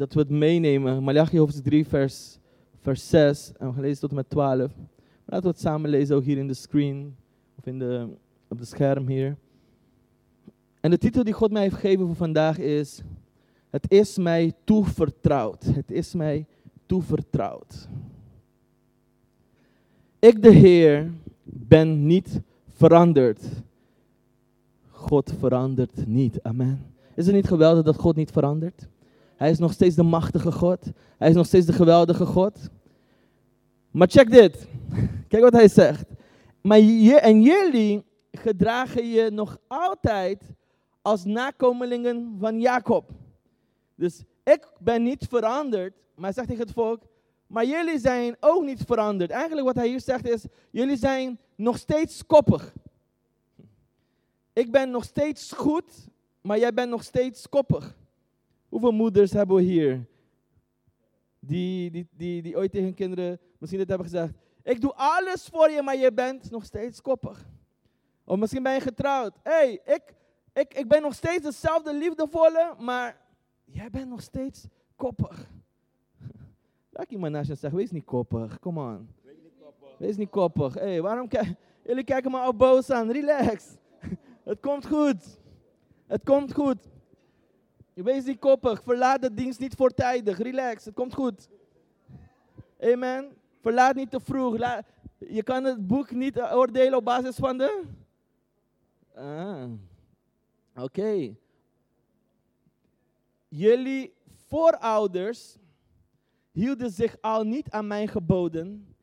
dat we het meenemen. Malachi hoofdstuk 3, vers, vers 6. En we gaan lezen tot en met 12. Laten we het samen lezen, ook hier in de screen. Of in de, op het scherm hier. En de titel die God mij heeft gegeven voor vandaag is... Het is mij toevertrouwd. Het is mij toevertrouwd. Ik, de Heer, ben niet veranderd. God verandert niet. Amen. Is het niet geweldig dat God niet verandert? Hij is nog steeds de machtige God. Hij is nog steeds de geweldige God. Maar check dit. Kijk wat hij zegt. Maar je, en jullie gedragen je nog altijd als nakomelingen van Jacob. Dus ik ben niet veranderd, maar hij zegt tegen het volk, maar jullie zijn ook niet veranderd. Eigenlijk wat hij hier zegt is, jullie zijn nog steeds koppig. Ik ben nog steeds goed, maar jij bent nog steeds koppig. Hoeveel moeders hebben we hier? Die, die, die, die ooit tegen kinderen misschien dit hebben gezegd. Ik doe alles voor je, maar je bent nog steeds koppig. Of misschien ben je getrouwd. Hé, hey, ik, ik, ik ben nog steeds dezelfde liefdevolle, maar jij bent nog steeds koppig. Laat iemand naast je zeggen, wees niet koppig, come on. Wees niet koppig. Wees niet hey, waarom kijken jullie kijken me al boos aan? Relax. Het komt goed. Het komt goed. Wees niet koppig. Verlaat de dienst niet voortijdig. Relax. Het komt goed. Amen. Verlaat niet te vroeg. je kan het boek niet oordelen op basis van de. Ah. Oké. Jullie voorouders hielden zich al niet aan mijn geboden.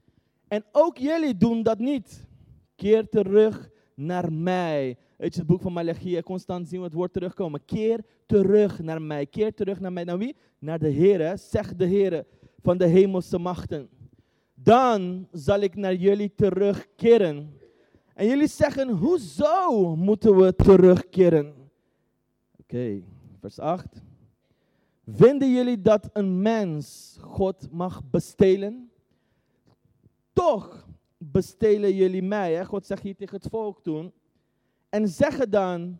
En ook jullie doen dat niet. Keer terug naar mij. Weet je, het boek van Malachi, constant zien we het woord terugkomen. Keer terug naar mij. Keer terug naar mij. Naar wie? Naar de Heer, zegt de Heer van de hemelse machten. Dan zal ik naar jullie terugkeren. En jullie zeggen, hoezo moeten we terugkeren? Oké, vers 8. Vinden jullie dat een mens God mag bestelen? Toch bestelen jullie mij. Hè? God zegt hier tegen het volk toen. En zeggen dan,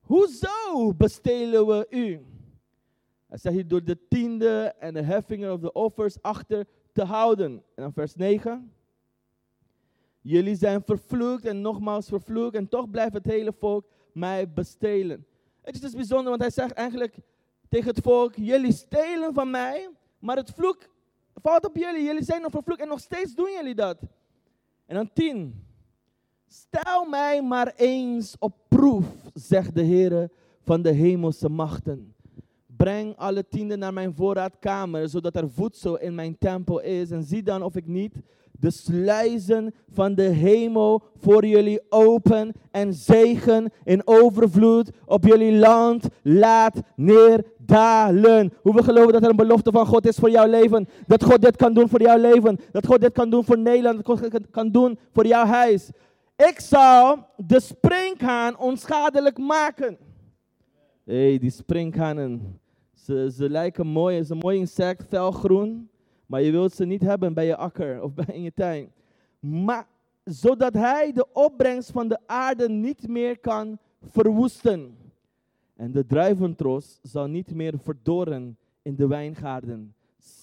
hoezo bestelen we u? Hij zegt hier door de tiende en de heffingen of de offers achter te houden. En dan vers 9. Jullie zijn vervloekt en nogmaals vervloekt en toch blijft het hele volk mij bestelen. Het is bijzonder, want hij zegt eigenlijk tegen het volk, jullie stelen van mij, maar het vloek valt op jullie. Jullie zijn nog vervloekt en nog steeds doen jullie dat. En dan tien. Stel mij maar eens op proef, zegt de Heer van de hemelse machten. Breng alle tienden naar mijn voorraadkamer, zodat er voedsel in mijn tempel is. En zie dan of ik niet de sluizen van de hemel voor jullie open en zegen in overvloed op jullie land laat neerdalen. Hoe we geloven dat er een belofte van God is voor jouw leven. Dat God dit kan doen voor jouw leven. Dat God dit kan doen voor Nederland. Dat God dit kan doen voor jouw huis. Ik zal de springhaan onschadelijk maken. Hé, hey, die springhanen. Ze, ze lijken mooi. Het is een mooi insect, felgroen. Maar je wilt ze niet hebben bij je akker of bij in je tuin. Maar zodat hij de opbrengst van de aarde niet meer kan verwoesten. En de druiventros zal niet meer verdoren in de wijngaarden.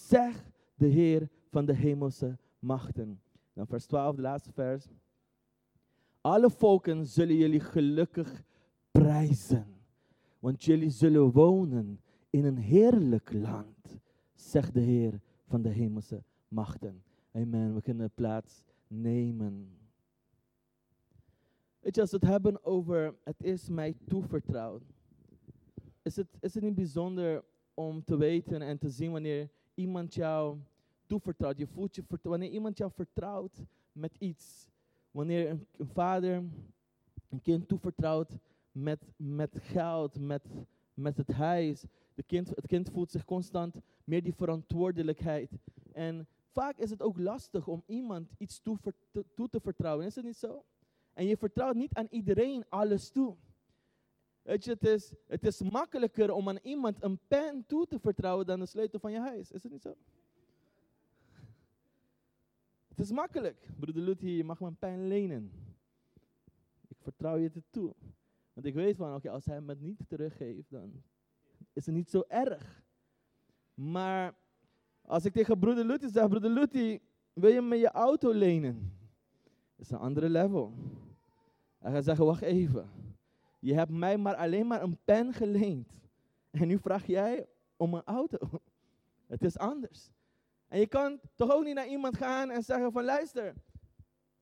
Zeg de Heer van de hemelse machten. Dan vers 12, de laatste vers. Alle volken zullen jullie gelukkig prijzen. Want jullie zullen wonen in een heerlijk land, zegt de Heer van de hemelse machten. Amen. We kunnen plaats nemen. Weet je, als het hebben over het is mij toevertrouwd, is het, is het niet bijzonder om te weten en te zien wanneer iemand jou toevertrouwt. Je voelt je. Wanneer iemand jou vertrouwt met iets. Wanneer een, een vader een kind toevertrouwt met, met geld, met, met het huis. De kind, het kind voelt zich constant meer die verantwoordelijkheid. En vaak is het ook lastig om iemand iets toe, te vertrouwen. Is het niet zo? En je vertrouwt niet aan iedereen alles toe. Weet je, het is, het is makkelijker om aan iemand een pen toe te vertrouwen dan de sleutel van je huis. Is het niet zo? Het is makkelijk. Broeder Luthi, je mag een pen lenen. Ik vertrouw je het toe. Want ik weet van, oké, als hij me niet teruggeeft, dan is het niet zo erg. Maar als ik tegen broeder Luti zeg, broeder Luti, wil je me je auto lenen? Dat is een andere level. Hij gaat zeggen, wacht even. Je hebt mij maar alleen maar een pen geleend. En nu vraag jij om een auto. Het is anders. En je kan toch ook niet naar iemand gaan en zeggen van luister,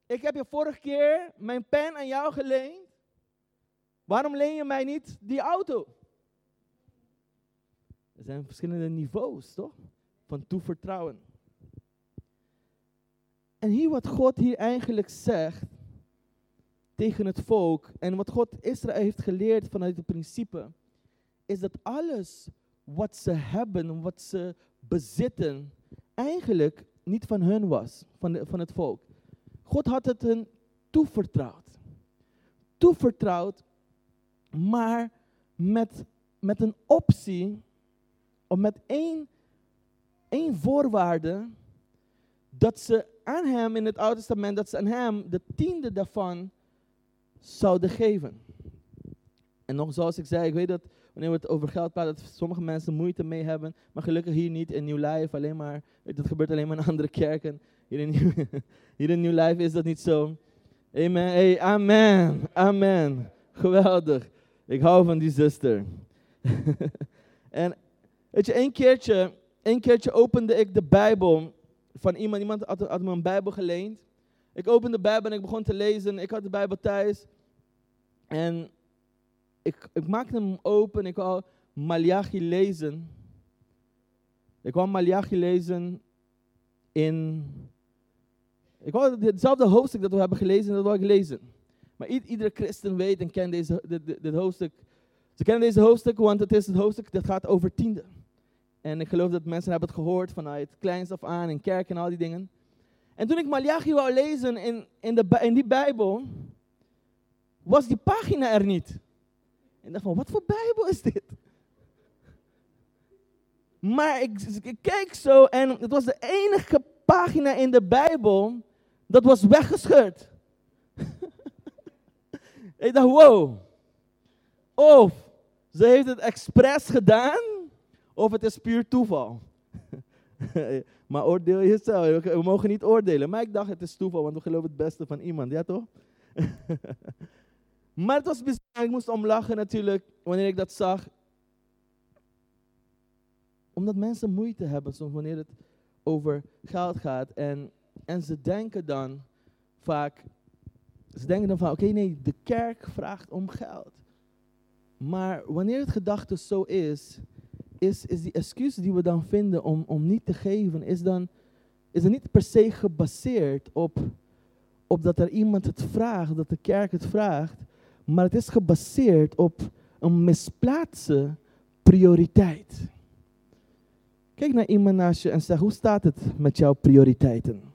ik heb je vorige keer mijn pen aan jou geleend. Waarom leen je mij niet die auto? Er zijn verschillende niveaus, toch? Van toevertrouwen. En hier wat God hier eigenlijk zegt tegen het volk en wat God Israël heeft geleerd vanuit het principe, is dat alles wat ze hebben, wat ze bezitten, eigenlijk niet van hun was, van, de, van het volk. God had het hun toevertrouwd. Toevertrouwd, maar met, met een optie, of met één, één voorwaarde, dat ze aan hem in het Oude Testament, dat ze aan hem de tiende daarvan zouden geven. En nog zoals ik zei, ik weet dat wanneer we het over geld praten, dat sommige mensen moeite mee hebben. Maar gelukkig hier niet in New Life, alleen maar, dat gebeurt alleen maar in andere kerken. Hier in, New, hier in New Life is dat niet zo. Amen. Amen. Amen. Geweldig. Ik hou van die zuster. en weet je, één keertje, één keertje opende ik de Bijbel van iemand. Iemand had, had me een Bijbel geleend. Ik opende de Bijbel en ik begon te lezen. Ik had de Bijbel thuis. En ik, ik maakte hem open. Ik wou Malachi lezen. Ik wou Malachi lezen in... Ik wou hetzelfde hoofdstuk dat we hebben gelezen, dat wou ik lezen. Maar iedere christen weet en kent deze, dit, dit, hoofdstuk. Ze kennen deze hoofdstuk, want het is het hoofdstuk dat gaat over tiende. En ik geloof dat mensen hebben het gehoord vanuit kleins af aan, in kerk en al die dingen. En toen ik Malachi wou lezen in, in, de, in die Bijbel, was die pagina er niet. En ik dacht van, wat voor Bijbel is dit? Maar ik, ik keek zo en het was de enige pagina in de Bijbel dat was weggescheurd. Ik dacht, wow. Of ze heeft het expres gedaan, of het is puur toeval. maar oordeel jezelf. We mogen niet oordelen. Maar ik dacht, het is toeval, want we geloven het beste van iemand. Ja, toch? maar het was bizar. Ik moest omlachen natuurlijk, wanneer ik dat zag. Omdat mensen moeite hebben soms wanneer het over geld gaat. En, en ze denken dan vaak, ze denken dan van, oké, nee, de kerk vraagt om geld. Maar wanneer het gedachte zo is, is, is die excuus die we dan vinden om, om niet te geven, is dan is er niet per se gebaseerd op, op dat er iemand het vraagt, dat de kerk het vraagt, maar het is gebaseerd op een misplaatste prioriteit. Kijk naar iemand naast je en zeg, hoe staat het met jouw prioriteiten?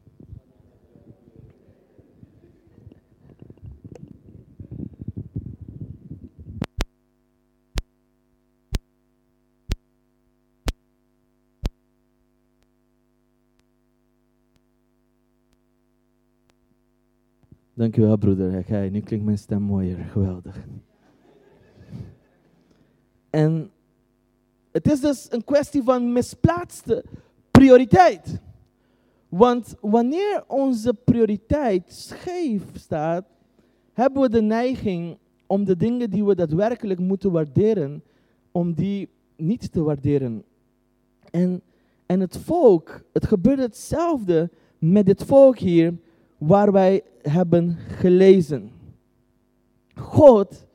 Dankjewel, broeder. Kijk, nu klinkt mijn stem mooier. Geweldig. En het is dus een kwestie van misplaatste prioriteit. Want wanneer onze prioriteit scheef staat, hebben we de neiging om de dingen die we daadwerkelijk moeten waarderen, om die niet te waarderen. En, en het volk, het gebeurde hetzelfde met dit volk hier waar wij hebben gelezen. God,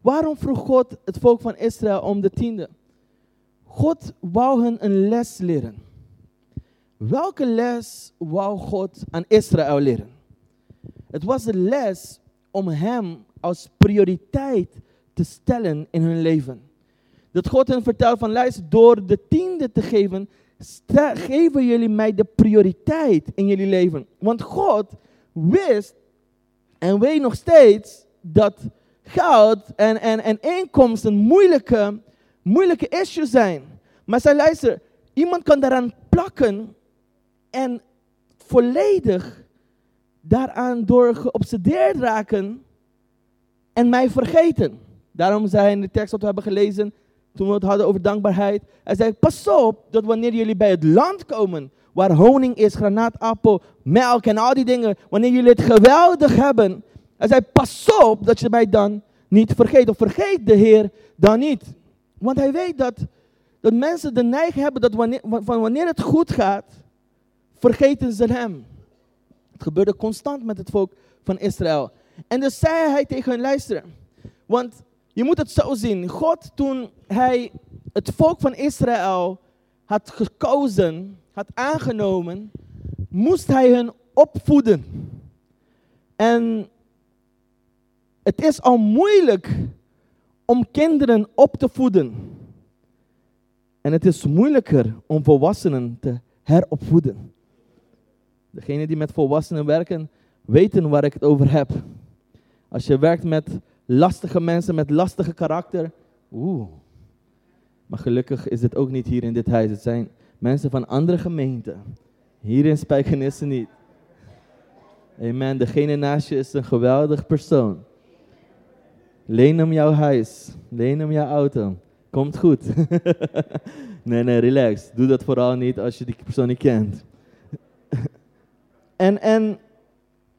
waarom vroeg God het volk van Israël om de tiende? God wou hen een les leren. Welke les wou God aan Israël leren? Het was de les om hem als prioriteit te stellen in hun leven. Dat God hen vertelt van luister, door de tiende te geven, geven jullie mij de prioriteit in jullie leven. Want God wist en weet nog steeds dat geld en, en, en inkomsten moeilijke, moeilijke issues zijn. Maar zij luister, iemand kan daaraan plakken en volledig daaraan door geobsedeerd raken en mij vergeten. Daarom zei in de tekst wat we hebben gelezen, toen we het hadden over dankbaarheid. Hij zei, pas op dat wanneer jullie bij het land komen, waar honing is, granaatappel, melk en al die dingen, wanneer jullie het geweldig hebben. Hij zei, pas op dat je mij dan niet vergeet. Of vergeet de Heer dan niet. Want hij weet dat, dat mensen de neiging hebben dat wanneer, van wanneer het goed gaat, vergeten ze hem. Het gebeurde constant met het volk van Israël. En dus zei hij tegen hun, luisteren. Want je moet het zo zien. God, toen hij het volk van Israël had gekozen, had aangenomen, moest hij hun opvoeden. En het is al moeilijk om kinderen op te voeden. En het is moeilijker om volwassenen te heropvoeden. Degenen die met volwassenen werken, weten waar ik het over heb. Als je werkt met lastige mensen, met lastige karakter, oeh. Maar gelukkig is het ook niet hier in dit huis. Het zijn mensen van andere gemeenten. Hier in Spijkenisse niet. Amen. Degene naast je is een geweldig persoon. Leen hem jouw huis. Leen hem jouw auto. Komt goed. nee, nee, relax. Doe dat vooral niet als je die persoon niet kent. en, en,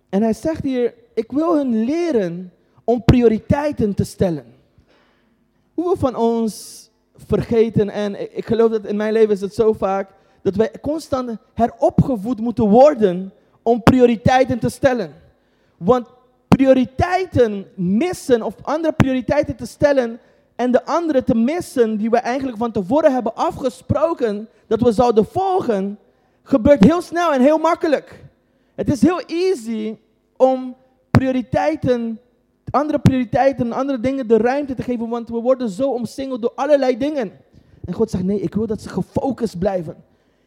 en hij zegt hier, ik wil hun leren om prioriteiten te stellen. Hoeveel van ons vergeten, en ik geloof dat in mijn leven is het zo vaak, dat wij constant heropgevoed moeten worden om prioriteiten te stellen. Want prioriteiten missen of andere prioriteiten te stellen en de andere te missen die we eigenlijk van tevoren hebben afgesproken dat we zouden volgen, gebeurt heel snel en heel makkelijk. Het is heel easy om prioriteiten, andere prioriteiten, andere dingen de ruimte te geven, want we worden zo omsingeld door allerlei dingen. En God zegt, nee, ik wil dat ze gefocust blijven.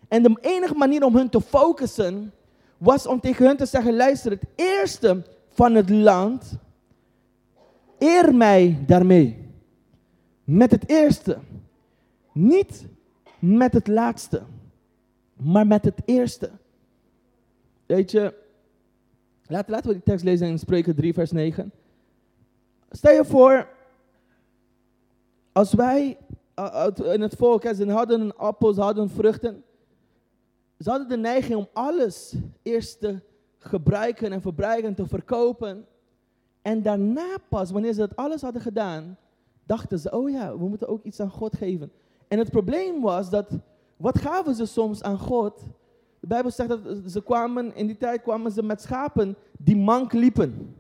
En de enige manier om hun te focussen, was om tegen hun te zeggen, luister, het eerste van het land, eer mij daarmee. Met het eerste. Niet met het laatste, maar met het eerste. Weet je, laten, laten we die tekst lezen in Spreuken 3, vers 9. Stel je voor, als wij in het volk, ze hadden appels, hadden vruchten. Ze hadden de neiging om alles eerst te gebruiken en verbruiken en te verkopen. En daarna pas, wanneer ze dat alles hadden gedaan, dachten ze, oh ja, we moeten ook iets aan God geven. En het probleem was dat, wat gaven ze soms aan God? De Bijbel zegt dat ze kwamen, in die tijd kwamen ze met schapen die mank liepen.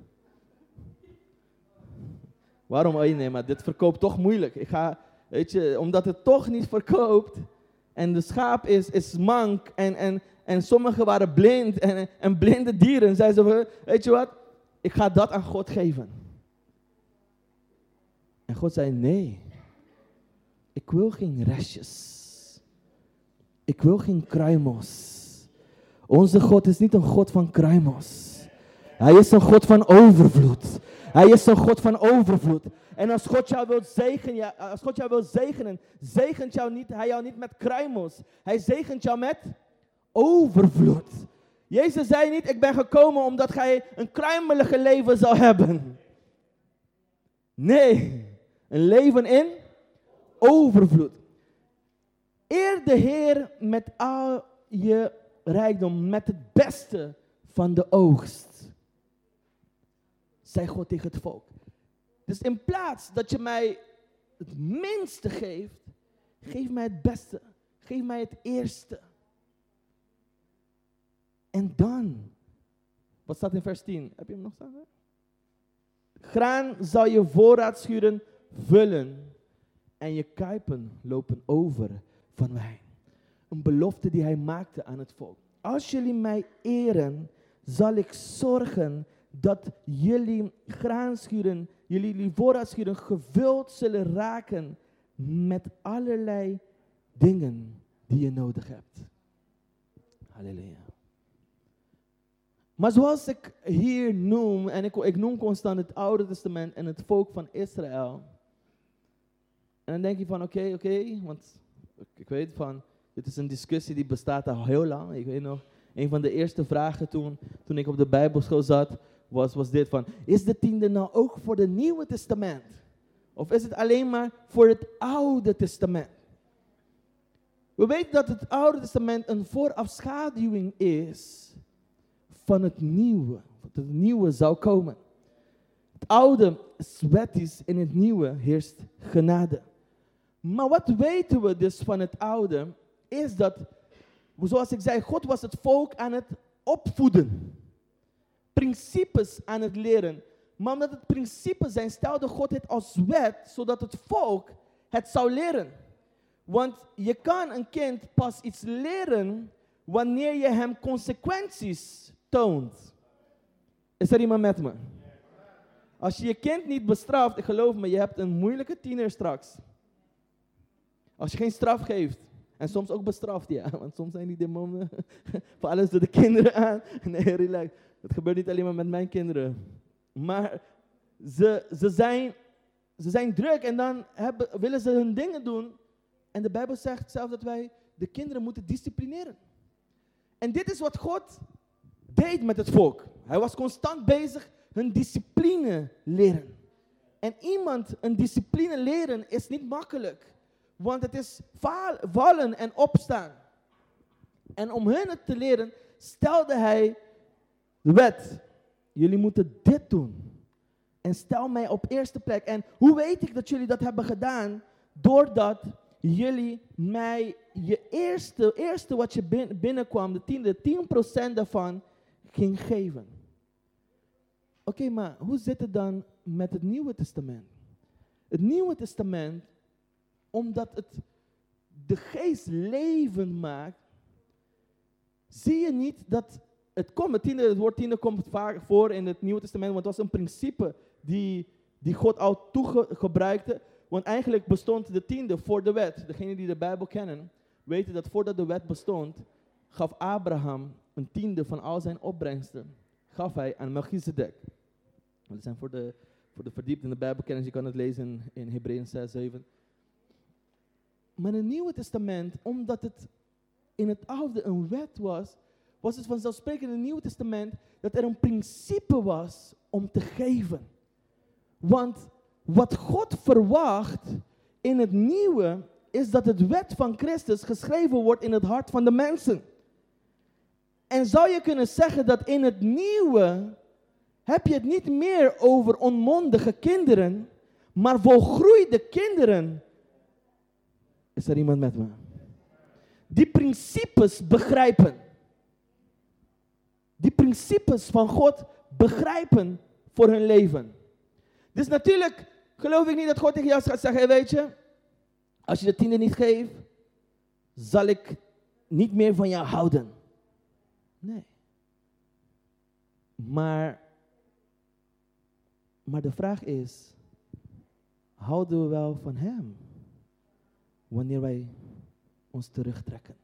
Waarom? Oh nee, maar dit verkoopt toch moeilijk. Ik ga, weet je, omdat het toch niet verkoopt. En de schaap is, is mank en, en, en sommigen waren blind en, en blinde dieren. Zeiden ze, weet je wat, ik ga dat aan God geven. En God zei, nee, ik wil geen restjes. Ik wil geen kruimels. Onze God is niet een God van kruimels. Hij is een God van overvloed. Hij is een God van overvloed. En als God jou wil zegenen, als God jou wil zegenen, zegent jou niet, hij jou niet met kruimels. Hij zegent jou met overvloed. Jezus zei niet, ik ben gekomen omdat gij een kruimelige leven zal hebben. Nee, een leven in overvloed. Eer de Heer met al je rijkdom, met het beste van de oogst. Zei God tegen het volk. Dus in plaats dat je mij het minste geeft, geef mij het beste. Geef mij het eerste. En dan, wat staat in vers 10? Heb je hem nog staan? Graan zal je voorraadschuren vullen en je kuipen lopen over van wijn. Een belofte die hij maakte aan het volk. Als jullie mij eren, zal ik zorgen dat jullie graanschuren, jullie voorraadschuren gevuld zullen raken met allerlei dingen die je nodig hebt. Halleluja. Maar zoals ik hier noem, en ik, ik noem constant het Oude Testament en het volk van Israël. En dan denk je van oké, oké, want ik weet van, dit is een discussie die bestaat al heel lang. Ik weet nog, een van de eerste vragen toen, toen ik op de Bijbelschool zat, was, was dit van, is de tiende nou ook voor het Nieuwe Testament? Of is het alleen maar voor het Oude Testament? We weten dat het Oude Testament een voorafschaduwing is van het Nieuwe. Dat het Nieuwe zou komen. Het Oude is wettisch, in het Nieuwe heerst genade. Maar wat weten we dus van het Oude, is dat, zoals ik zei, God was het volk aan het opvoeden. Principes aan het leren. Maar omdat het principes zijn, stelde God het als wet, zodat het volk het zou leren. Want je kan een kind pas iets leren wanneer je hem consequenties toont. Is er iemand met me? Als je je kind niet bestraft, geloof me, je hebt een moeilijke tiener straks. Als je geen straf geeft. En soms ook bestraft, ja. Want soms zijn die demonen voor alles door de kinderen aan. Nee, relax. Dat gebeurt niet alleen maar met mijn kinderen. Maar ze, ze, zijn, ze zijn druk en dan hebben, willen ze hun dingen doen. En de Bijbel zegt zelf dat wij de kinderen moeten disciplineren. En dit is wat God deed met het volk. Hij was constant bezig hun discipline leren. En iemand een discipline leren is niet makkelijk. Want het is vallen en opstaan. En om hun het te leren, stelde hij wet. Jullie moeten dit doen. En stel mij op eerste plek. En hoe weet ik dat jullie dat hebben gedaan? Doordat jullie mij je eerste, eerste wat je binnenkwam, de tiende, 10% daarvan ging geven. Oké, maar hoe zit het dan met het Nieuwe Testament? Het Nieuwe Testament, omdat het de geest levend maakt, zie je niet dat het komt. Het, tiende, woord tiende komt vaak voor in het Nieuwe Testament, want het was een principe die, die God al toegebruikte. Want eigenlijk bestond de tiende voor de wet. Degenen die de Bijbel kennen, weten dat voordat de wet bestond, gaf Abraham een tiende van al zijn opbrengsten. Gaf hij aan Melchizedek. Dat zijn voor de, voor de verdiepte in de Bijbelkennis, je kan het lezen in, in Hebreeën 6, 7. Maar in het Nieuwe Testament, omdat het in het oude een wet was, was het vanzelfsprekend in het Nieuwe Testament dat er een principe was om te geven. Want wat God verwacht in het nieuwe is dat het wet van Christus geschreven wordt in het hart van de mensen. En zou je kunnen zeggen dat in het nieuwe heb je het niet meer over onmondige kinderen, maar volgroeide kinderen. Is er iemand met me? Die principes begrijpen. Die principes van God begrijpen voor hun leven. Dus natuurlijk geloof ik niet dat God tegen jou gaat zeggen, weet je, als je de tiende niet geeft, zal ik niet meer van jou houden. Nee. Maar, maar de vraag is, houden we wel van Hem wanneer wij ons terugtrekken?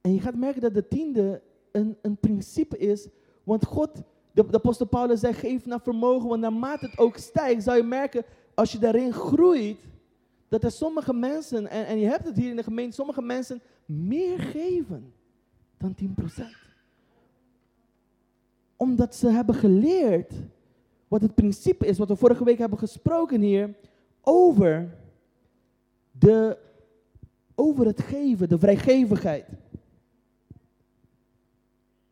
En je gaat merken dat de tiende een, een principe is, want God de, de apostel Paulus zegt, geef naar vermogen, want naarmate het ook stijgt, zal je merken, als je daarin groeit, dat er sommige mensen, en, en je hebt het hier in de gemeente, sommige mensen meer geven dan 10%. Omdat ze hebben geleerd wat het principe is, wat we vorige week hebben gesproken hier, over, de, over het geven, de vrijgevigheid.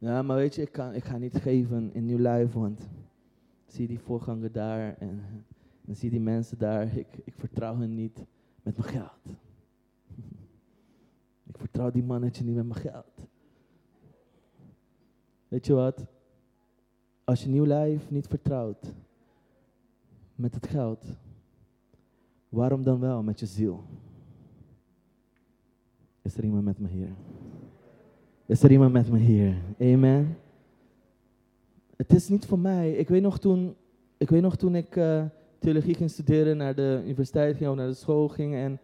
Ja, maar weet je, ik, ga niet geven in New Life, want zie die voorganger daar en, zie die mensen daar. Ik, ik vertrouw hen niet met mijn geld. Ik vertrouw die mannetje niet met mijn geld. Weet je wat? Als je New Life niet vertrouwt met het geld, waarom dan wel met je ziel? Is er iemand met me hier? Is er iemand met me hier? Amen. Het is niet voor mij. Ik weet nog toen ik, weet nog toen ik uh, theologie ging studeren, naar de universiteit ging of naar de school ging. En,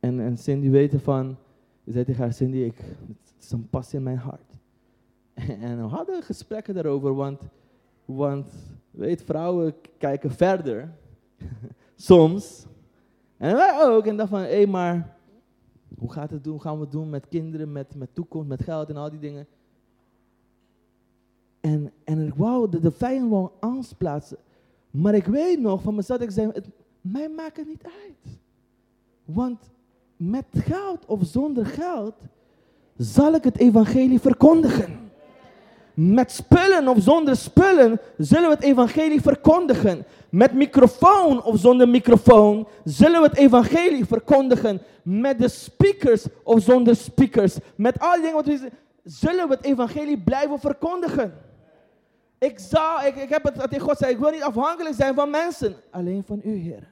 en, en Cindy weet ervan. Ik zei tegen haar, Cindy, ik, het is een passie in mijn hart. En, we hadden gesprekken daarover, want, want weet, vrouwen kijken verder. Soms. En wij ook. En dacht van, hé, maar hoe gaat het doen? Gaan we het doen met kinderen, met, met toekomst, met geld en al die dingen? En, en ik wou, de, de vijand wou angst plaatsen. Maar ik weet nog van mezelf, ik zei, het, mij maakt het niet uit. Want met geld of zonder geld zal ik het evangelie verkondigen. Met spullen of zonder spullen zullen we het evangelie verkondigen. Met microfoon of zonder microfoon zullen we het evangelie verkondigen. Met de speakers of zonder speakers. Met al die dingen wat we zullen we het evangelie blijven verkondigen. Ik, zou, ik, ik heb het tegen God zei, ik wil niet afhankelijk zijn van mensen. Alleen van u, Heer.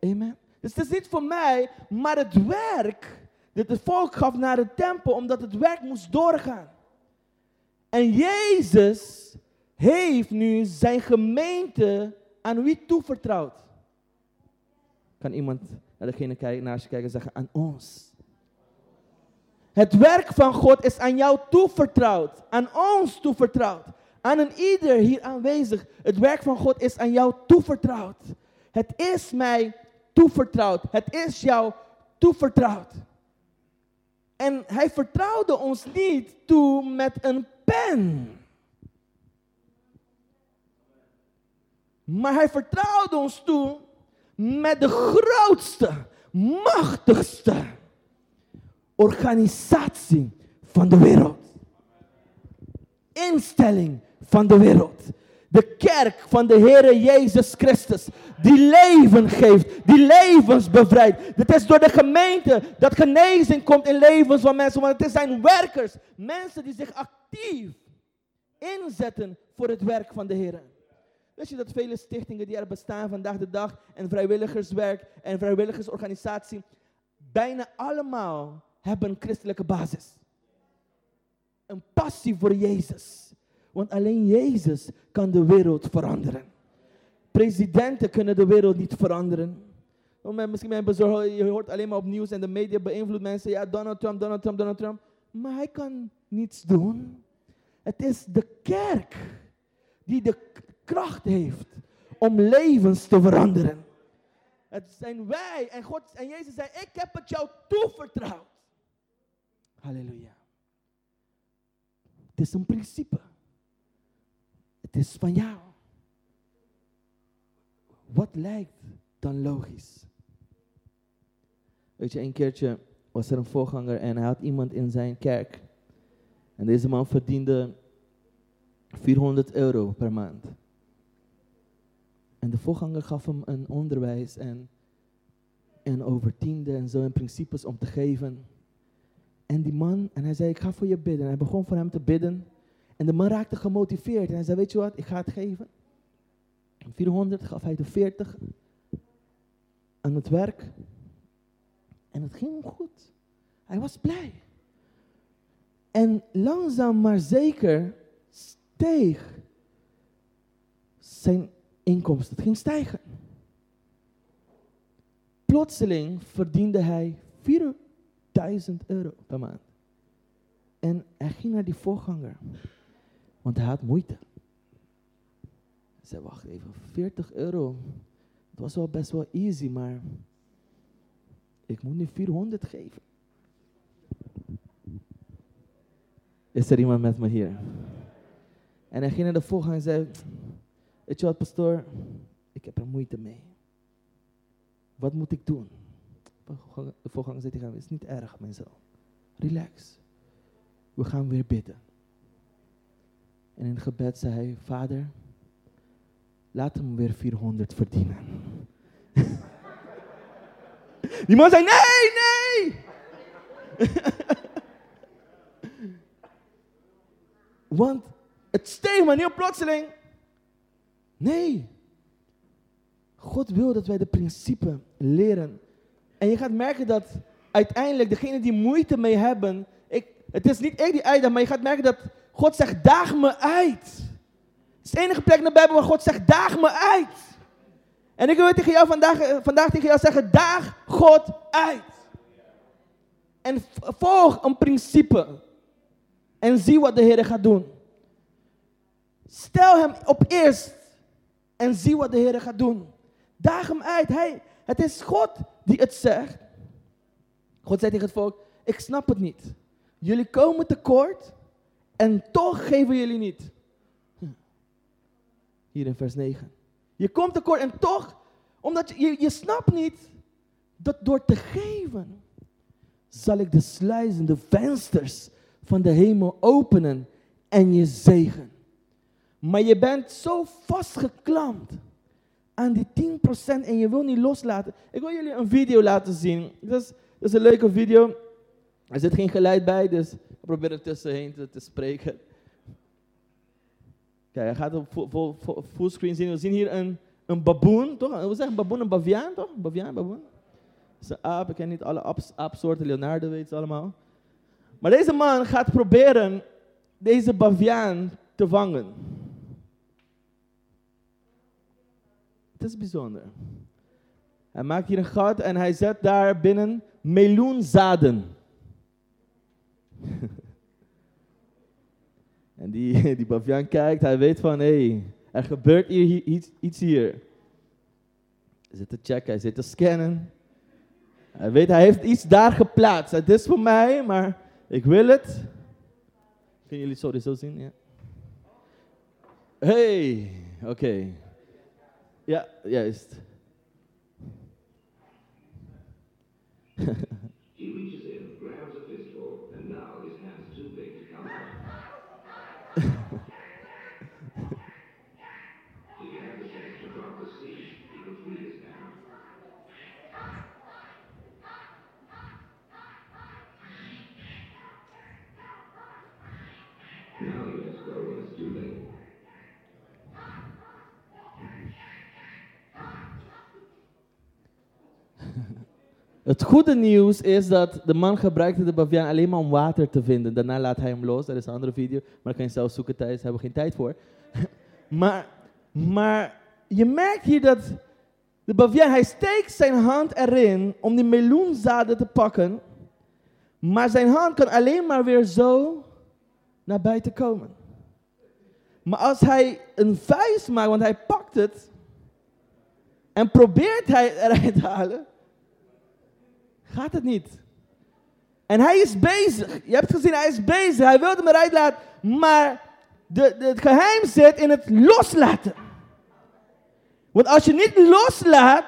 Amen. Dus het is niet voor mij, maar het werk dat het volk gaf naar de tempel, omdat het werk moest doorgaan. En Jezus heeft nu zijn gemeente aan wie toevertrouwd? Kan iemand naar degene kijken, naast je kijken en zeggen, aan ons. Het werk van God is aan jou toevertrouwd, aan ons toevertrouwd, aan een ieder hier aanwezig. Het werk van God is aan jou toevertrouwd. Het is mij toevertrouwd. Het is jou toevertrouwd. En hij vertrouwde ons niet toe met een pen. Maar hij vertrouwde ons toe met de grootste, machtigste organisatie van de wereld. Instelling van de wereld. De kerk van de Heere Jezus Christus. Die leven geeft. Die levens bevrijdt. Het is door de gemeente dat genezing komt in levens van mensen. Want het zijn werkers. Mensen die zich actief inzetten voor het werk van de Heer. Weet je dat vele stichtingen die er bestaan vandaag de dag. En vrijwilligerswerk en vrijwilligersorganisatie. Bijna allemaal hebben een christelijke basis. Een passie voor Jezus. Want alleen Jezus kan de wereld veranderen. Presidenten kunnen de wereld niet veranderen. Misschien ben je je hoort alleen maar op nieuws en de media beïnvloedt mensen. Ja, Donald Trump, Donald Trump, Donald Trump. Maar hij kan niets doen. Het is de kerk die de kracht heeft om levens te veranderen. Het zijn wij en God en Jezus zei: Ik heb het jou toevertrouwd. Halleluja. Het is een principe. Het is van jou. Wat lijkt dan logisch? Weet je, een keertje was er een voorganger en hij had iemand in zijn kerk. En deze man verdiende 400 euro per maand. En de voorganger gaf hem een onderwijs en, en over tiende en zo in principes om te geven. En die man, en hij zei, ik ga voor je bidden. En hij begon voor hem te bidden. En de man raakte gemotiveerd en hij zei, weet je wat, ik ga het geven. 400 gaf hij de 40 aan het werk. En het ging hem goed. Hij was blij. En langzaam maar zeker steeg zijn inkomsten. Het ging stijgen. Plotseling verdiende hij 4000 euro per maand. En hij ging naar die voorganger. Want hij had moeite. Hij zei, wacht even, 40 euro. Het was wel best wel easy, maar ik moet nu 400 geven. Is er iemand met me hier? En hij ging naar de voorganger en zei, weet je wat pastoor, ik heb er moeite mee. Wat moet ik doen? De voorganger zei tegen hem, het is niet erg mijn zoon. Relax. We gaan weer bidden. En in het gebed zei hij, vader, laat hem weer 400 verdienen. Die man zei, nee, nee. Want het steeg maar heel plotseling. Nee. God wil dat wij de principe leren. En je gaat merken dat uiteindelijk degene die moeite mee hebben, ik, het is niet ik die uitdaag, maar je gaat merken dat God zegt, daag me uit. Het is de enige plek in de Bijbel waar God zegt, daag me uit. En ik wil tegen jou vandaag, eh, vandaag tegen jou zeggen, daag God uit. En volg een principe. En zie wat de Heer gaat doen. Stel hem op eerst en zie wat de Heer gaat doen. Daag hem uit. Hij, het is God die het zegt. God zei tegen het volk, ik snap het niet. Jullie komen tekort en toch geven jullie niet. Hm. Hier in vers 9. Je komt tekort en toch, omdat je, je, snapt niet dat door te geven, zal ik de sluizen, de vensters van de hemel openen en je zegen. Maar je bent zo vastgeklampt aan die 10% en je wil niet loslaten. Ik wil jullie een video laten zien. Dat is, een leuke video. Er zit geen geluid bij, dus ik probeer er tussenheen te spreken. Kijk, hij gaat op fullscreen zien. We zien hier een, een baboon, toch? We zeggen baboon, een baviaan, toch? Baviaan, baboon. Dat is een aap, ik ken niet alle aapsoorten, Leonardo weet ze allemaal. Maar deze man gaat proberen deze baviaan te vangen. Het is bijzonder. Hij maakt hier een gat en hij zet daar binnen meloenzaden. en die, die kijkt, hij weet van, hé, hey, er gebeurt hier iets, iets hier. Hij zit te checken, hij zit te scannen. Hij weet, hij heeft iets daar geplaatst. Het is voor mij, maar ik wil het. Kunnen jullie zo zo zien? Ja. Hey, oké. Ja, juist. Het goede nieuws is dat de man gebruikte de baviaan alleen maar om water te vinden. Daarna laat hij hem los. Dat is een andere video. Maar dan kan je zelf zoeken thuis. Daar hebben we geen tijd voor. maar, maar je merkt hier dat de baviaan, hij steekt zijn hand erin om die meloenzaden te pakken. Maar zijn hand kan alleen maar weer zo naar buiten komen. Maar als hij een vuist maakt, want hij pakt het. En probeert hij eruit te halen gaat het niet. En hij is bezig. Je hebt gezien, hij is bezig. Hij wilde me eruit laten. Maar de, het geheim zit in het loslaten. Want als je niet loslaat,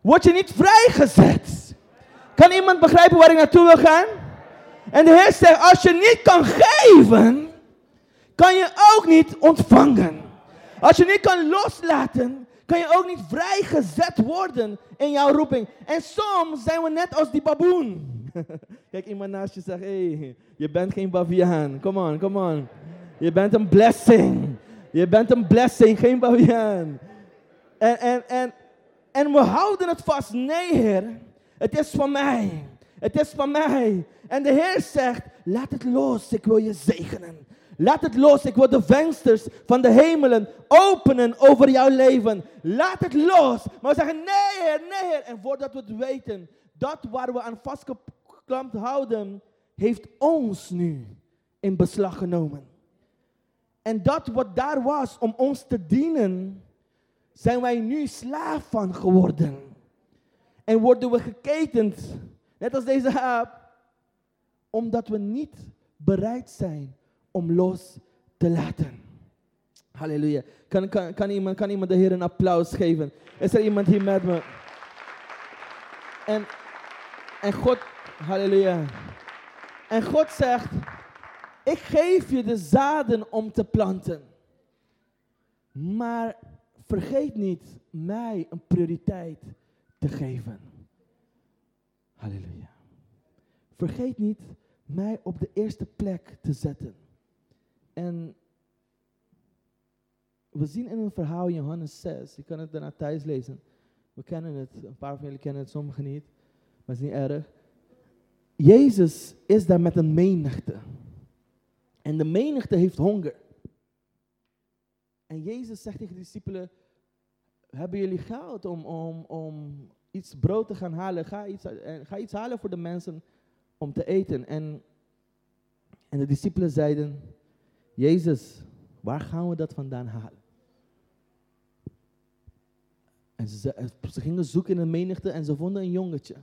word je niet vrijgezet. Kan iemand begrijpen waar ik naartoe wil gaan? En de Heer zegt, als je niet kan geven, kan je ook niet ontvangen. Als je niet kan loslaten, kan je ook niet vrijgezet worden in jouw roeping. En soms zijn we net als die baboon. Kijk, iemand naast je zegt, hey, je bent geen baviaan. Come on, come on. Je bent een blessing. Je bent een blessing, geen baviaan. En, en, en, en we houden het vast. Nee, Heer, het is van mij. Het is van mij. En de Heer zegt, laat het los, ik wil je zegenen. Laat het los. Ik wil de vensters van de hemelen openen over jouw leven. Laat het los. Maar we zeggen nee, Heer, nee, Heer. En voordat we het weten, dat waar we aan vastgeklampt houden, heeft ons nu in beslag genomen. En dat wat daar was om ons te dienen, zijn wij nu slaaf van geworden. En worden we geketend, net als deze aap, omdat we niet bereid zijn om los te laten. Halleluja. Kan, kan, kan, iemand, kan iemand de Heer een applaus geven? Is er iemand hier met me? En, en God, halleluja. En God zegt, ik geef je de zaden om te planten. Maar vergeet niet mij een prioriteit te geven. Halleluja. Vergeet niet mij op de eerste plek te zetten. En we zien in een verhaal Johannes 6, je kan het daarna thuis lezen. We kennen het, een paar van jullie kennen het, sommigen niet, maar het is niet erg. Jezus is daar met een menigte. En de menigte heeft honger. En Jezus zegt tegen de discipelen, hebben jullie geld om, om, om iets brood te gaan halen? Ga iets, ga iets halen voor de mensen om te eten. En, en de discipelen zeiden, Jezus, waar gaan we dat vandaan halen? En ze, gingen zoeken in de menigte en ze vonden een jongetje.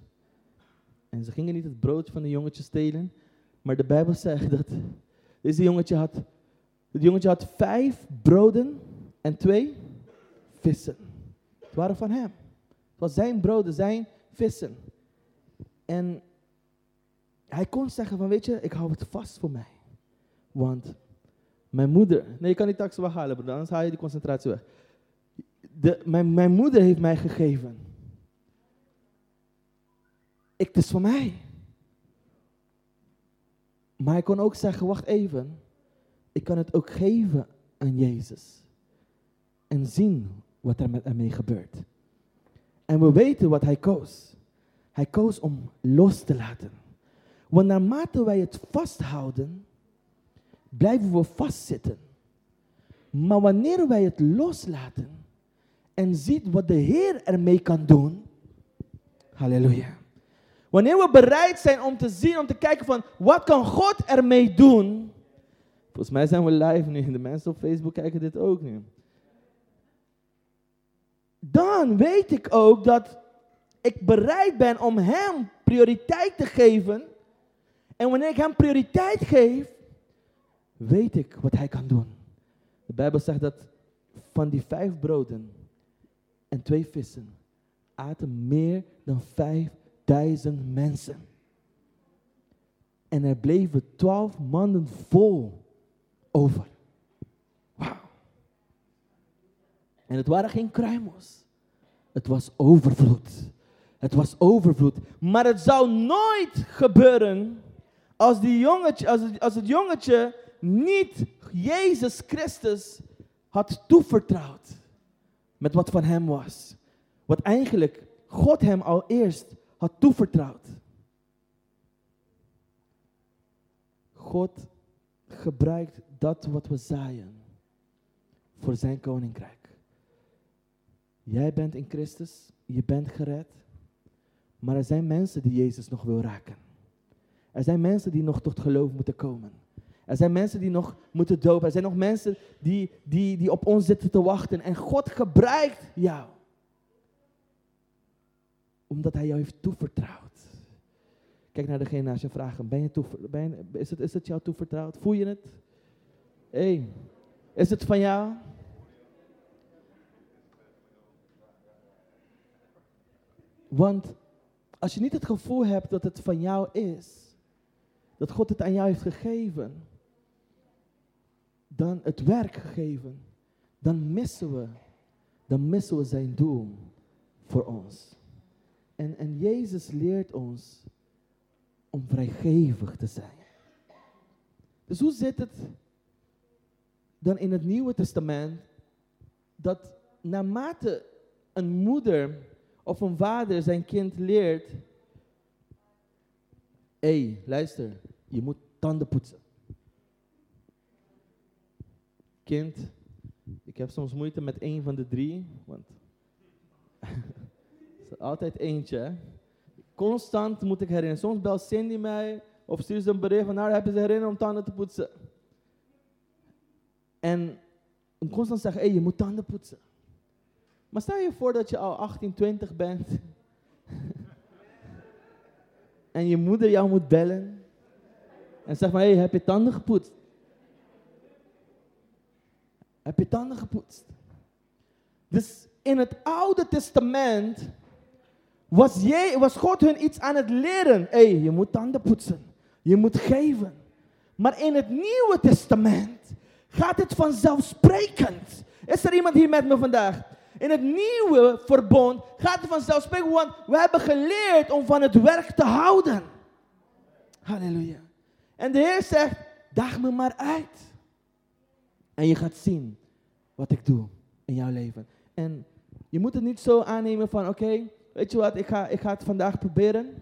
En ze gingen niet het brood van de jongetje stelen, maar de Bijbel zegt dat deze jongetje had, het jongetje had vijf broden en twee vissen. Het waren van hem. Het was zijn broden, zijn vissen. En hij kon zeggen van, weet je, ik hou het vast voor mij. Want mijn moeder, nee, je kan die tax weghalen, anders haal je die concentratie weg. De, mijn, mijn moeder heeft mij gegeven. Ik, het is voor mij. Maar hij kon ook zeggen, wacht even, ik kan het ook geven aan Jezus. En zien wat er met hem gebeurt. En we weten wat hij koos. Hij koos om los te laten. Want naarmate wij het vasthouden, blijven we vastzitten. Maar wanneer wij het loslaten en ziet wat de Heer ermee kan doen, halleluja. Wanneer we bereid zijn om te zien, om te kijken van wat kan God ermee doen. Volgens mij zijn we live nu. De mensen op Facebook kijken dit ook nu. Dan weet ik ook dat ik bereid ben om Hem prioriteit te geven. En wanneer ik Hem prioriteit geef, weet ik wat Hij kan doen. De Bijbel zegt dat van die vijf broden en twee vissen aten meer dan vijfduizend mensen. En er bleven twaalf mannen vol over. Wauw. En het waren geen kruimels. Het was overvloed. Het was overvloed. Maar het zou nooit gebeuren als, die jongetje, als, als het jongetje niet Jezus Christus had toevertrouwd met wat van hem was. Wat eigenlijk God hem al eerst had toevertrouwd. God gebruikt dat wat we zaaien voor zijn koninkrijk. Jij bent in Christus, je bent gered, maar er zijn mensen die Jezus nog wil raken. Er zijn mensen die nog tot geloof moeten komen. Er zijn mensen die nog moeten dopen. Er zijn nog mensen die, die, die op ons zitten te wachten. En God gebruikt jou. Omdat Hij jou heeft toevertrouwd. Kijk naar degene naast je vragen. Ben je ben is, het, is het jou toevertrouwd? Voel je het? Hey, is het van jou? Want als je niet het gevoel hebt dat het van jou is, dat God het aan jou heeft gegeven, dan het werk gegeven, dan missen we, dan missen we zijn doel voor ons. En, en Jezus leert ons om vrijgevig te zijn. Dus hoe zit het dan in het Nieuwe Testament dat naarmate een moeder of een vader zijn kind leert, hé, hey, luister, je moet tanden poetsen. Kind, ik heb soms moeite met één van de drie, want is altijd eentje. Constant moet ik herinneren. Soms belt Cindy mij of stuurt ze een bericht van, nou hebben ze herinnerd om tanden te poetsen. En constant zeggen, hé, hey, je moet tanden poetsen. Maar stel je voor dat je al 18, 20 bent. en je moeder jou moet bellen. En zegt maar, hé, hey, heb je tanden gepoetst? Heb je tanden gepoetst? Dus in het Oude Testament was, jij, was God hun iets aan het leren. Hé, hey, je moet tanden poetsen. Je moet geven. Maar in het Nieuwe Testament gaat het vanzelfsprekend. Is er iemand hier met me vandaag? In het nieuwe verbond gaat het vanzelfsprekend, want we hebben geleerd om van het werk te houden. Halleluja. En de Heer zegt, daag me maar uit. En je gaat zien wat ik doe in jouw leven. En je moet het niet zo aannemen van, oké, weet je wat, ik ga, ik ga het vandaag proberen.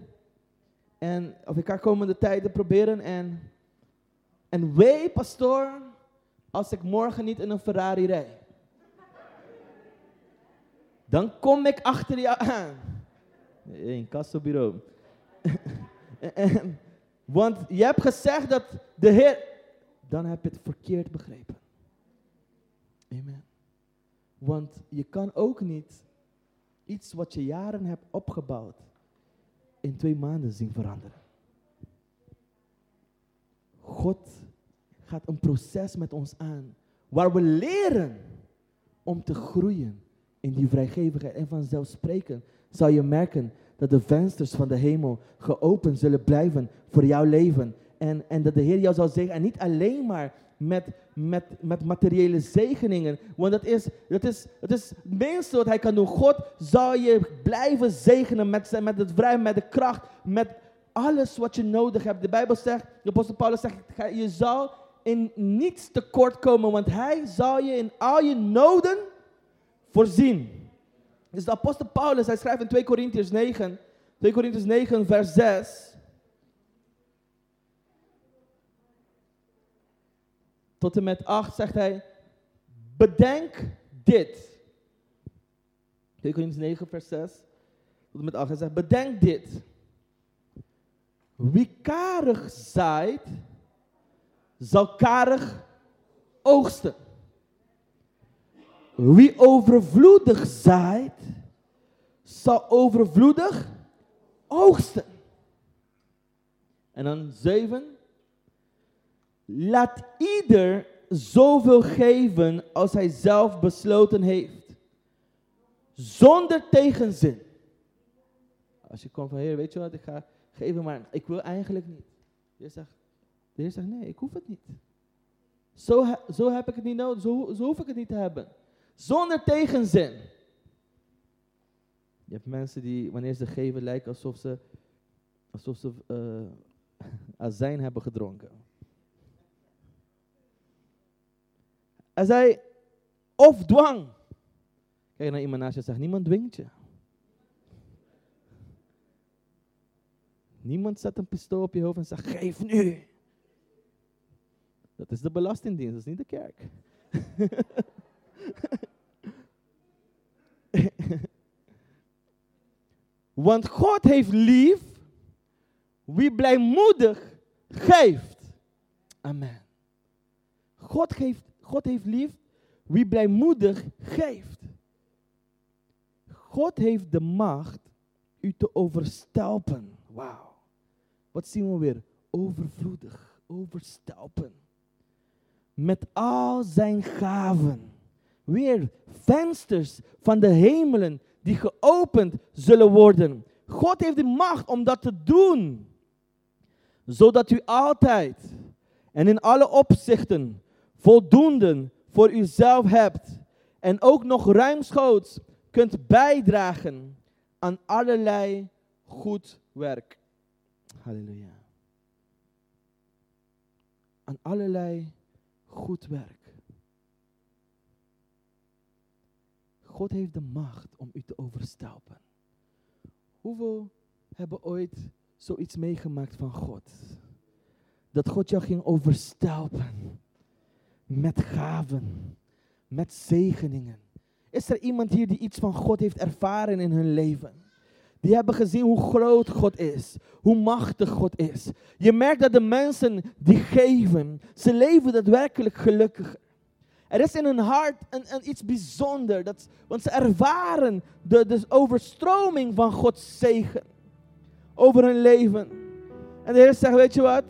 En, of ik ga komende tijden proberen. En, en wee, pastoor, als ik morgen niet in een Ferrari rijd. Dan kom ik achter jou aan. In kassobureau. Want je hebt gezegd dat de Heer. Dan heb je het verkeerd begrepen. Amen. Want je kan ook niet iets wat je jaren hebt opgebouwd in twee maanden zien veranderen. God gaat een proces met ons aan waar we leren om te groeien in die vrijgevigheid en vanzelfsprekend zal je merken dat de vensters van de hemel geopend zullen blijven voor jouw leven. En, en dat de Heer jou zal zeggen, en niet alleen maar met, met, met materiële zegeningen. Want dat is, dat, is, dat is het minste wat hij kan doen. God zal je blijven zegenen met, met het vrij, met de kracht, met alles wat je nodig hebt. De Bijbel zegt, de apostel Paulus zegt, je zal in niets tekort komen, want hij zal je in al je noden voorzien. Dus de apostel Paulus, hij schrijft in 2 Korintiërs 9, 2 Korintiërs 9 vers 6. Tot en met 8 zegt hij, bedenk dit. 2 Korintiërs 9 vers 6 tot en met 8. Hij zegt, bedenk dit. Wie karig zaait, zal karig oogsten. Wie overvloedig zaait, zal overvloedig oogsten. En dan zeven. Laat ieder zoveel geven als hij zelf besloten heeft. Zonder tegenzin. Als je komt van, heer, weet je wat, ik ga geven, maar ik wil eigenlijk niet. Je zegt, de Heer zegt, nee, ik hoef het niet. Zo, zo heb ik het niet nodig, zo, zo hoef ik het niet te hebben. Zonder tegenzin. Je hebt mensen die, wanneer ze geven, lijken alsof ze, alsof ze uh, azijn hebben gedronken. Hij zei, of dwang. Kijk naar iemand naast je en zegt, niemand dwingt je. Niemand zet een pistool op je hoofd en zegt, geef nu. Dat is de Belastingdienst, dat is niet de kerk. Want God heeft lief wie blijmoedig geeft. Amen. God, geeft, God heeft lief wie blijmoedig geeft. God heeft de macht u te overstelpen. Wauw. Wat zien we weer? Overvloedig, overstelpen. Met al zijn gaven. Weer vensters van de hemelen die geopend zullen worden. God heeft de macht om dat te doen. Zodat u altijd en in alle opzichten voldoende voor uzelf hebt. En ook nog ruimschoots kunt bijdragen aan allerlei goed werk. Halleluja. Aan allerlei goed werk. God heeft de macht om u te overstelpen. Hoeveel hebben ooit zoiets meegemaakt van God? Dat God jou ging overstelpen met gaven, met zegeningen. Is er iemand hier die iets van God heeft ervaren in hun leven? Die hebben gezien hoe groot God is, hoe machtig God is. Je merkt dat de mensen die geven, ze leven daadwerkelijk gelukkig. Er is in hun hart een, een iets bijzonders, dat, want ze ervaren de, de overstroming van Gods zegen over hun leven. En de Heer zegt, weet je wat?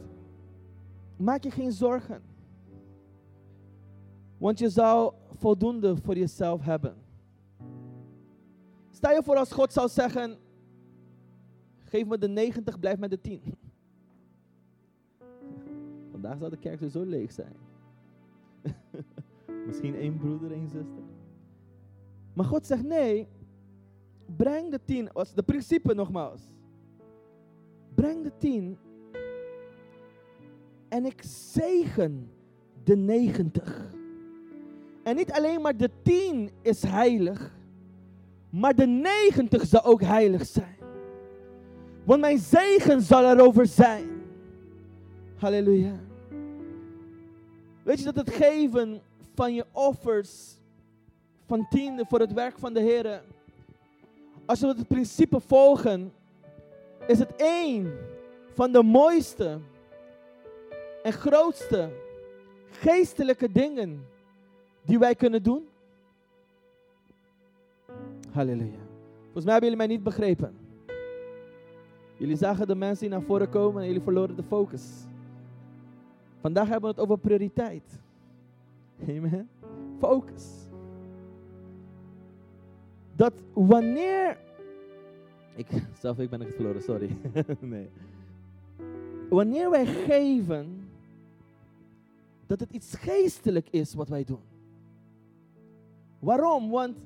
Maak je geen zorgen. Want je zal voldoende voor jezelf hebben. Stel je voor als God zou zeggen, Geef me de 90, blijf met de 10. Vandaag zou de kerk zo leeg zijn. Misschien één broeder, één zuster. Maar God zegt nee, breng de 10. Was de principe nogmaals. Breng de 10. En ik zegen de 90. En niet alleen maar de 10 is heilig, maar de 90 zal ook heilig zijn. Want mijn zegen zal erover zijn. Halleluja. Weet je dat het geven van je offers, van tiende voor het werk van de Heer, als we het principe volgen, is het één van de mooiste en grootste geestelijke dingen die wij kunnen doen? Halleluja. Volgens mij hebben jullie mij niet begrepen. Jullie zagen de mensen die naar voren komen en jullie verloren de focus. Vandaag hebben we het over prioriteit. Amen. Focus. dat wanneer. Ik, zelf, ik ben het verloren, sorry. nee. Wanneer wij geven, dat het iets geestelijk is wat wij doen. Waarom? Want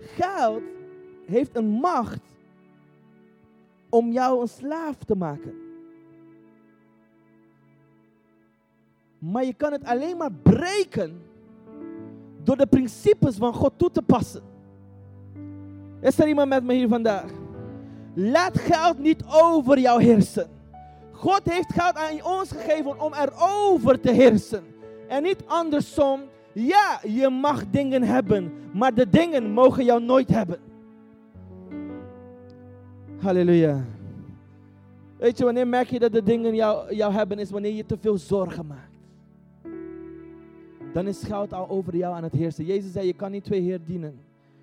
geld heeft een macht om jou een slaaf te maken. Maar je kan het alleen maar breken door de principes van God toe te passen. Is er iemand met me hier vandaag? Laat geld niet over jou heersen. God heeft geld aan ons gegeven om erover te heersen. En niet andersom. Ja, je mag dingen hebben, maar de dingen mogen jou nooit hebben. Halleluja. Weet je, wanneer merk je dat de dingen jou, jou hebben, is wanneer je te veel zorgen maakt. Dan is geld al over jou aan het heersen. Jezus zei, je kan niet twee heer dienen.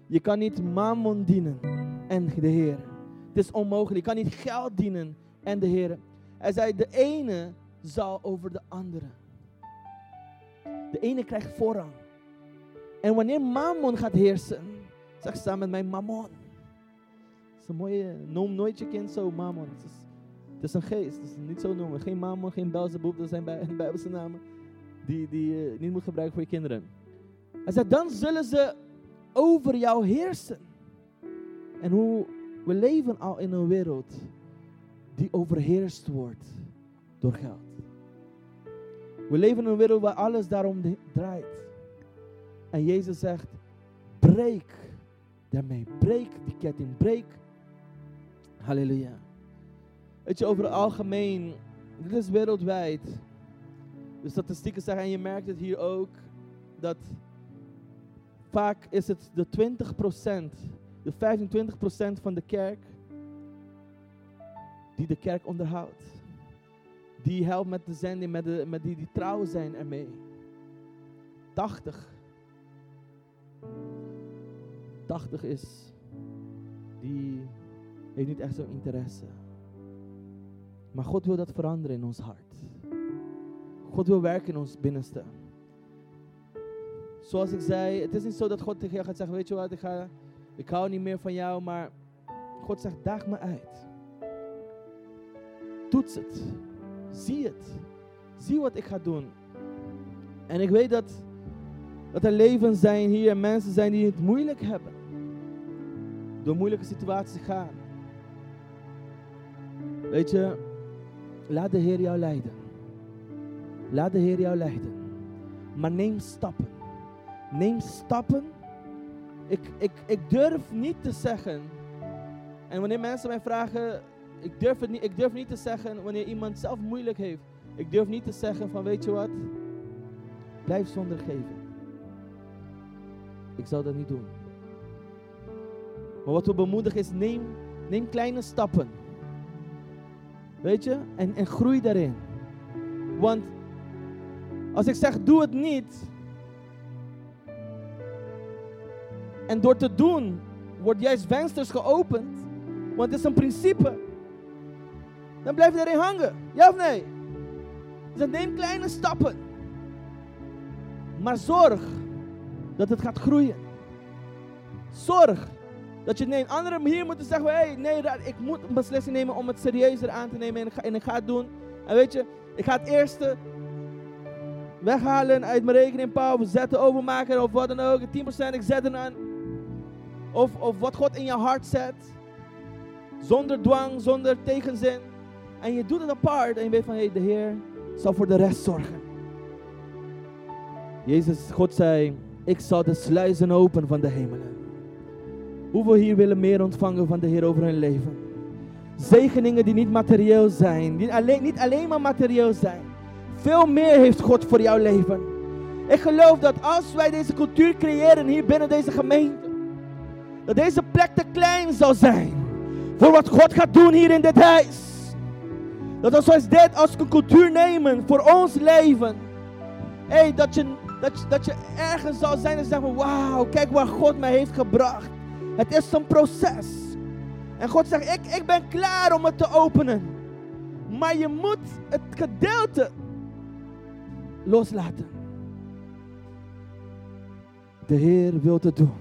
Je kan niet mammon dienen en de Heer. Het is onmogelijk. Je kan niet geld dienen en de Heer. Hij zei, de ene zal over de andere. De ene krijgt voorrang. En wanneer mammon gaat heersen, zeg samen met mij mammon. Dat is een mooie, noem nooit je kind zo mammon. Het is, een geest, is niet zo noemen. Geen mammon, geen Belzebub, dat zijn bij, Bijbelse namen. Die, die je niet moet gebruiken voor je kinderen. Hij zei, dan zullen ze over jou heersen. En hoe we leven al in een wereld die overheerst wordt door geld. We leven in een wereld waar alles daarom draait. En Jezus zegt, breek daarmee. Breek die ketting, breek. Halleluja. Weet je, over het algemeen, dit is wereldwijd. De statistieken zeggen, en je merkt het hier ook, dat vaak is het de 20%, de 25% van de kerk die de kerk onderhoudt. Die helpt met de zending, met, de, met die, die trouw zijn ermee. 80. 80 is, die heeft niet echt zo'n interesse. Maar God wil dat veranderen in ons hart. God wil werken in ons binnenste. Zoals ik zei, het is niet zo dat God tegen jou gaat zeggen, weet je wat, ik, ga, ik hou niet meer van jou, maar God zegt, daag me uit. Toets het. Zie het. Zie wat ik ga doen. En ik weet dat, dat er levens zijn hier, mensen zijn die het moeilijk hebben. Door moeilijke situaties gaan. Weet je, laat de Heer jou leiden. Laat de Heer jou leiden. Maar neem stappen. Neem stappen. Ik, ik, ik durf niet te zeggen. En wanneer mensen mij vragen, ik durf, het niet, ik durf niet te zeggen wanneer iemand zelf moeilijk heeft. Ik durf niet te zeggen van weet je wat, blijf zonder geven. Ik zou dat niet doen. Maar wat we bemoedigen is neem, neem kleine stappen. Weet je? En, en groei daarin. Want als ik zeg doe het niet, En door te doen, wordt juist vensters geopend. Want het is een principe. Dan blijf je erin hangen. Ja of nee? Dus neem kleine stappen. Maar zorg dat het gaat groeien. Zorg dat je neemt. Anderen hier moeten zeggen: hey, nee, ik moet een beslissing nemen om het serieuzer aan te nemen. En ik, ga, en ik ga het doen. En weet je, ik ga het eerste weghalen uit mijn rekening, of zetten, overmaken of wat dan ook. 10% ik zet er aan. Of, of wat God in je hart zet. Zonder dwang, zonder tegenzin. En je doet het apart en je weet van, hé, hey, de Heer zal voor de rest zorgen. Jezus, God zei, ik zal de sluizen open van de hemelen. Hoeveel hier willen meer ontvangen van de Heer over hun leven? Zegeningen die niet materieel zijn, die alleen, niet alleen maar materieel zijn. Veel meer heeft God voor jouw leven. Ik geloof dat als wij deze cultuur creëren hier binnen deze gemeente, dat deze plek te klein zal zijn voor wat God gaat doen hier in dit huis. Dat als we dit als een cultuur nemen voor ons leven. Hey, dat, je, dat, je, dat je ergens zal zijn en zeggen: Wauw, kijk waar God mij heeft gebracht. Het is een proces. En God zegt: ik, ik ben klaar om het te openen. Maar je moet het gedeelte loslaten. De Heer wil het doen.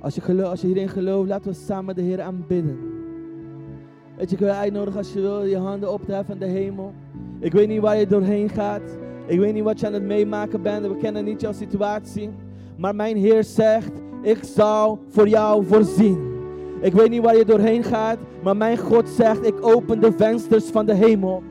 Als je, geloof, als je hierin gelooft, laten we samen de Heer aanbidden. Weet je, ik wil uitnodigen als je wil je handen op te aan de hemel. Ik weet niet waar je doorheen gaat. Ik weet niet wat je aan het meemaken bent. We kennen niet jouw situatie. Maar mijn Heer zegt, ik zal voor jou voorzien. Ik weet niet waar je doorheen gaat. Maar mijn God zegt, ik open de vensters van de hemel.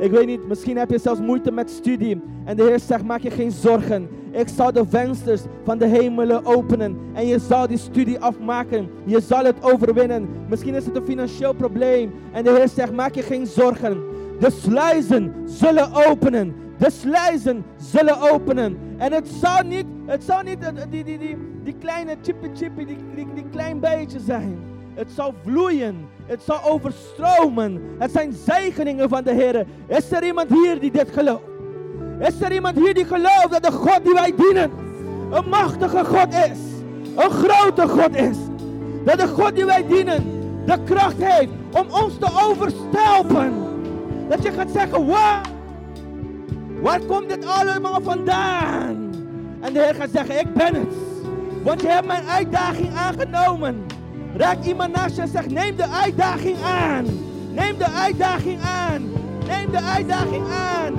Ik weet niet, misschien heb je zelfs moeite met studie. En de Heer zegt, maak je geen zorgen. Ik zal de vensters van de hemelen openen. En je zal die studie afmaken. Je zal het overwinnen. Misschien is het een financieel probleem. En de Heer zegt, maak je geen zorgen. De sluizen zullen openen. De sluizen zullen openen. En het zal niet, het zal niet die, die, die, die kleine chippy chippy, die, die, die klein beetje zijn. Het zal vloeien. Het zal overstromen. Het zijn zegeningen van de Heer. Is er iemand hier die dit gelooft? Is er iemand hier die gelooft dat de God die wij dienen een machtige God is? Een grote God is. Dat de God die wij dienen de kracht heeft om ons te overstelpen. Dat je gaat zeggen, wow, waar komt dit allemaal vandaan? En de Heer gaat zeggen, ik ben het. Want je hebt mijn uitdaging aangenomen. Raak iemand naast je en zeg, neem de uitdaging aan. Neem de uitdaging aan. Neem de uitdaging aan.